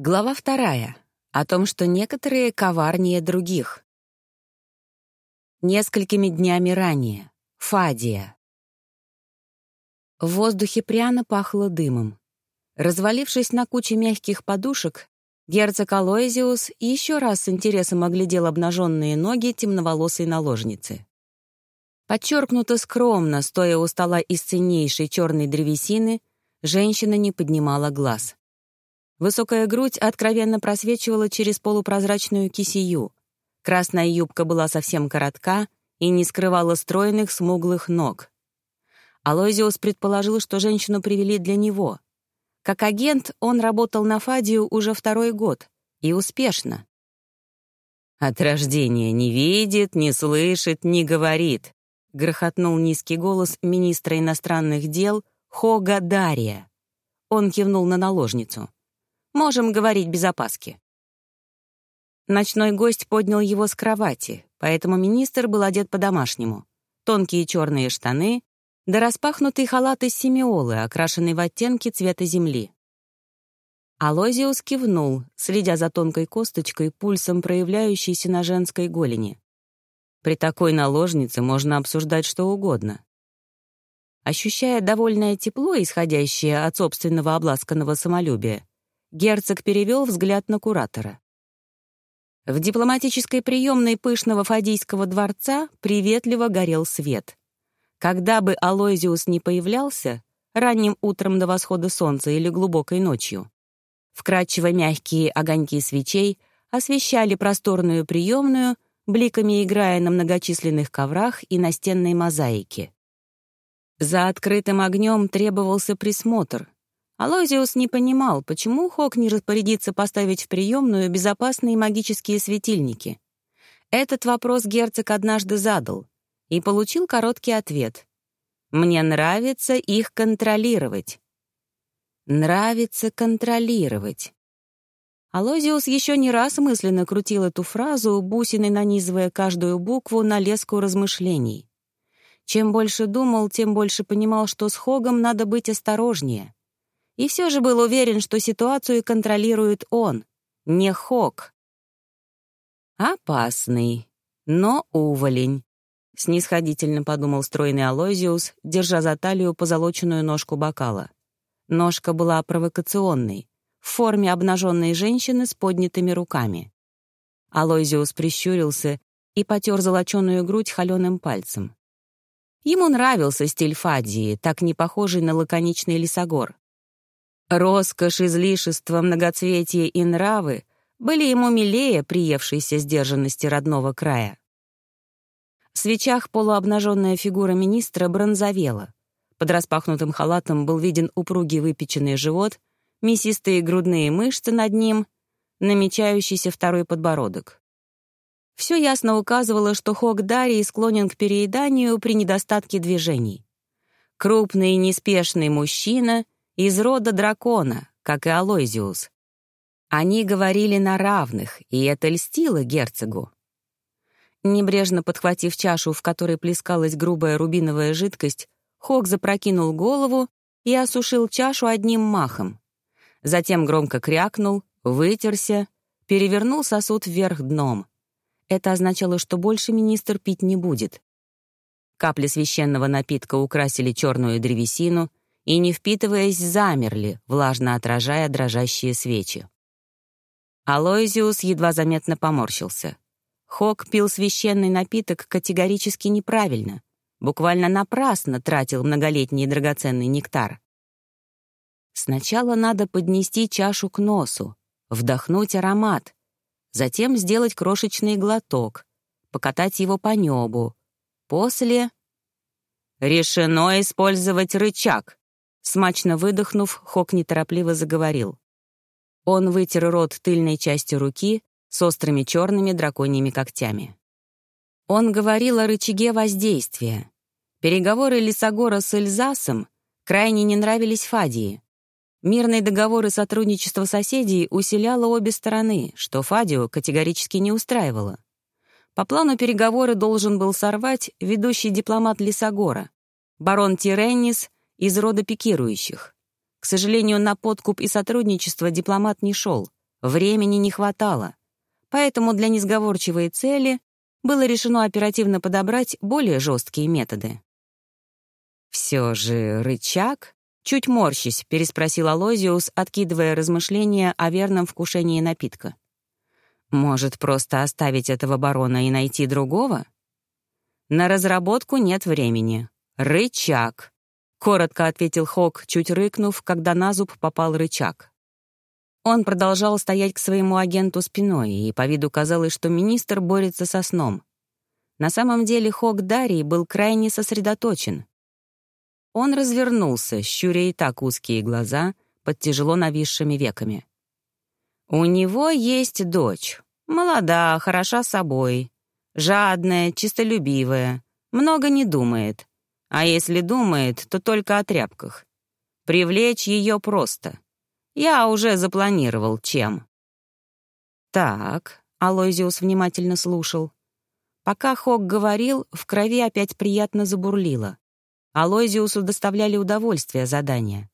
Глава вторая. О том, что некоторые коварнее других. Несколькими днями ранее. Фадия. В воздухе пряно пахло дымом. Развалившись на куче мягких подушек, герцог Алоизиус еще раз с интересом оглядел обнаженные ноги темноволосой наложницы. Подчеркнуто скромно, стоя у стола из ценнейшей черной древесины, женщина не поднимала глаз. Высокая грудь откровенно просвечивала через полупрозрачную кисию. Красная юбка была совсем коротка и не скрывала стройных смуглых ног. Алойзиус предположил, что женщину привели для него. Как агент он работал на Фадию уже второй год, и успешно. «От рождения не видит, не слышит, не говорит», — грохотнул низкий голос министра иностранных дел Хога Дария. Он кивнул на наложницу. Можем говорить без опаски». Ночной гость поднял его с кровати, поэтому министр был одет по-домашнему. Тонкие черные штаны, да распахнутый халат из семиолы, окрашенный в оттенки цвета земли. Алозиус кивнул, следя за тонкой косточкой, пульсом проявляющейся на женской голени. При такой наложнице можно обсуждать что угодно. Ощущая довольное тепло, исходящее от собственного обласканного самолюбия, Герцог перевел взгляд на куратора. В дипломатической приемной пышного Фадийского дворца приветливо горел свет. Когда бы Алойзиус не появлялся, ранним утром до восхода солнца или глубокой ночью, вкрадчиво мягкие огоньки свечей освещали просторную приемную, бликами играя на многочисленных коврах и настенной мозаике. За открытым огнем требовался присмотр, Алозиус не понимал, почему Хок не распорядится поставить в приемную безопасные магические светильники. Этот вопрос герцог однажды задал и получил короткий ответ. «Мне нравится их контролировать». «Нравится контролировать». Алозиус еще не раз мысленно крутил эту фразу, бусиной нанизывая каждую букву на леску размышлений. Чем больше думал, тем больше понимал, что с Хогом надо быть осторожнее — и все же был уверен, что ситуацию контролирует он, не Хок. «Опасный, но уволень», — снисходительно подумал стройный Алозиус, держа за талию позолоченную ножку бокала. Ножка была провокационной, в форме обнаженной женщины с поднятыми руками. Алозиус прищурился и потер золоченую грудь холеным пальцем. Ему нравился стиль Фадии, так не похожий на лаконичный лесогор. Роскошь, излишество, многоцветие и нравы были ему милее приевшейся сдержанности родного края. В свечах полуобнаженная фигура министра бронзовела. Под распахнутым халатом был виден упругий выпеченный живот, мясистые грудные мышцы над ним, намечающийся второй подбородок. Все ясно указывало, что Хок Дарий склонен к перееданию при недостатке движений. Крупный и неспешный мужчина — из рода дракона, как и Алойзиус. Они говорили на равных, и это льстило герцогу. Небрежно подхватив чашу, в которой плескалась грубая рубиновая жидкость, Хок запрокинул голову и осушил чашу одним махом. Затем громко крякнул, вытерся, перевернул сосуд вверх дном. Это означало, что больше министр пить не будет. Капли священного напитка украсили черную древесину, и, не впитываясь, замерли, влажно отражая дрожащие свечи. Алоизиус едва заметно поморщился. Хок пил священный напиток категорически неправильно, буквально напрасно тратил многолетний драгоценный нектар. Сначала надо поднести чашу к носу, вдохнуть аромат, затем сделать крошечный глоток, покатать его по небу. После... «Решено использовать рычаг», Смачно выдохнув, Хок неторопливо заговорил. Он вытер рот тыльной частью руки с острыми черными драконьими когтями. Он говорил о рычаге воздействия. Переговоры Лисогора с Эльзасом крайне не нравились Фадии. Мирный договор и сотрудничество соседей усиляло обе стороны, что Фадию категорически не устраивало. По плану переговоры должен был сорвать ведущий дипломат Лисогора, барон Тиреннис из рода пикирующих. К сожалению, на подкуп и сотрудничество дипломат не шел, Времени не хватало, поэтому для несговорчивой цели было решено оперативно подобрать более жесткие методы. «Все же рычаг?» — чуть морщись, переспросил Алозиус, откидывая размышления о верном вкушении напитка. «Может, просто оставить этого барона и найти другого?» «На разработку нет времени. Рычаг!» — коротко ответил Хок, чуть рыкнув, когда на зуб попал рычаг. Он продолжал стоять к своему агенту спиной, и по виду казалось, что министр борется со сном. На самом деле Хок Дарий был крайне сосредоточен. Он развернулся, щуря и так узкие глаза под тяжело нависшими веками. У него есть дочь. Молода, хороша собой. Жадная, чистолюбивая. Много не думает. А если думает, то только о тряпках. Привлечь ее просто. Я уже запланировал, чем. «Так», — Алойзиус внимательно слушал. Пока Хок говорил, в крови опять приятно забурлило. Алойзиусу доставляли удовольствие задания.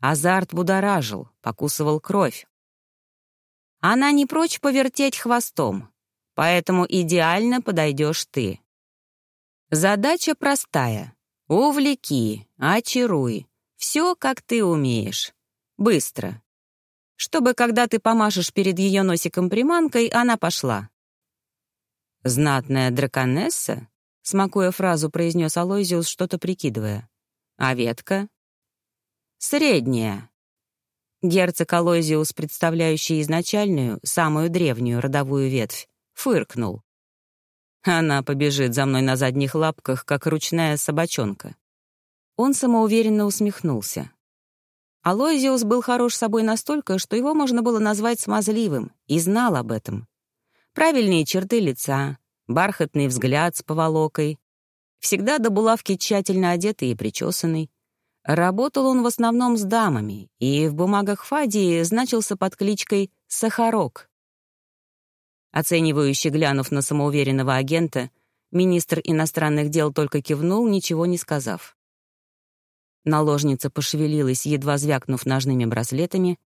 Азарт будоражил, покусывал кровь. Она не прочь повертеть хвостом, поэтому идеально подойдешь ты. Задача простая. Увлеки, очаруй. Все, как ты умеешь. Быстро. Чтобы, когда ты помашешь перед ее носиком приманкой, она пошла. «Знатная драконесса?» — смакуя фразу, произнес Алойзиус, что-то прикидывая. «А ветка?» «Средняя». Герцог Алойзиус, представляющий изначальную, самую древнюю родовую ветвь, фыркнул. Она побежит за мной на задних лапках, как ручная собачонка. Он самоуверенно усмехнулся. Алойзиус был хорош собой настолько, что его можно было назвать смазливым, и знал об этом. Правильные черты лица, бархатный взгляд с поволокой. Всегда до булавки тщательно одетый и причесанный. Работал он в основном с дамами, и в бумагах Фадии значился под кличкой «Сахарок». Оценивающе глянув на самоуверенного агента, министр иностранных дел только кивнул, ничего не сказав. Наложница пошевелилась, едва звякнув ножными браслетами,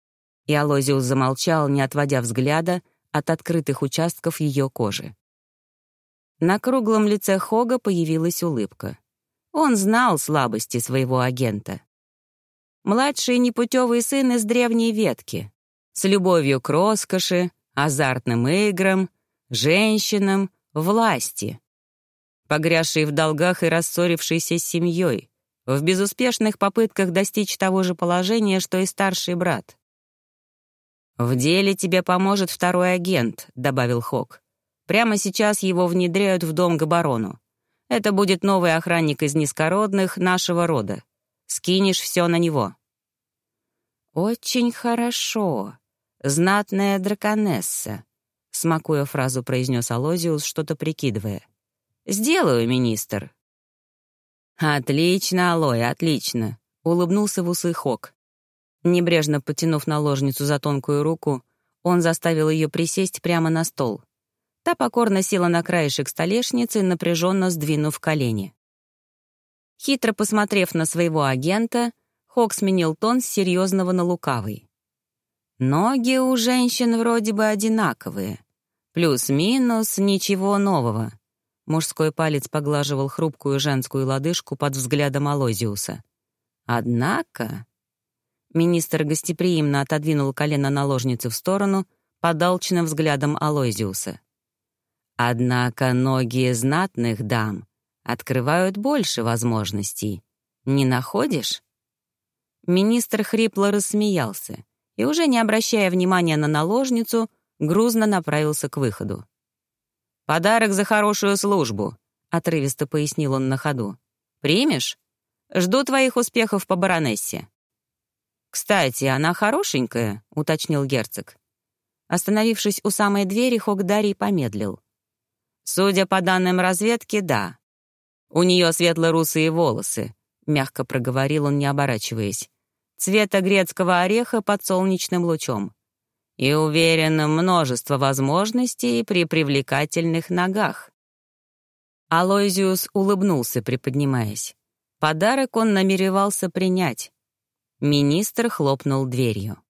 и Алозиус замолчал, не отводя взгляда от открытых участков ее кожи. На круглом лице Хога появилась улыбка. Он знал слабости своего агента. Младший непутевый сын из древней ветки, с любовью к роскоши, азартным играм, женщинам, власти. Погрязший в долгах и рассорившийся с семьей, в безуспешных попытках достичь того же положения, что и старший брат. «В деле тебе поможет второй агент», — добавил Хок. «Прямо сейчас его внедряют в дом к барону. Это будет новый охранник из низкородных нашего рода. Скинешь все на него». «Очень хорошо», «Знатная драконесса», — смакуя фразу, произнес Алозиус, что-то прикидывая. «Сделаю, министр». «Отлично, Алой, отлично», — улыбнулся в усы Хок. Небрежно потянув наложницу за тонкую руку, он заставил ее присесть прямо на стол. Та покорно села на краешек столешницы, напряженно сдвинув колени. Хитро посмотрев на своего агента, Хок сменил тон с серьезного на лукавый. Ноги у женщин вроде бы одинаковые. Плюс-минус ничего нового. Мужской палец поглаживал хрупкую женскую лодыжку под взглядом Алозиуса. Однако... Министр гостеприимно отодвинул колено наложницы в сторону, подалчным взглядом Алозиуса. Однако ноги знатных дам открывают больше возможностей. Не находишь? Министр хрипло рассмеялся и, уже не обращая внимания на наложницу, грузно направился к выходу. «Подарок за хорошую службу», — отрывисто пояснил он на ходу. «Примешь? Жду твоих успехов по баронессе». «Кстати, она хорошенькая», — уточнил герцог. Остановившись у самой двери, Хогдарий помедлил. «Судя по данным разведки, да. У нее светло-русые волосы», — мягко проговорил он, не оборачиваясь цвета грецкого ореха под солнечным лучом. И уверен, множество возможностей при привлекательных ногах. Алойзиус улыбнулся, приподнимаясь. Подарок он намеревался принять. Министр хлопнул дверью.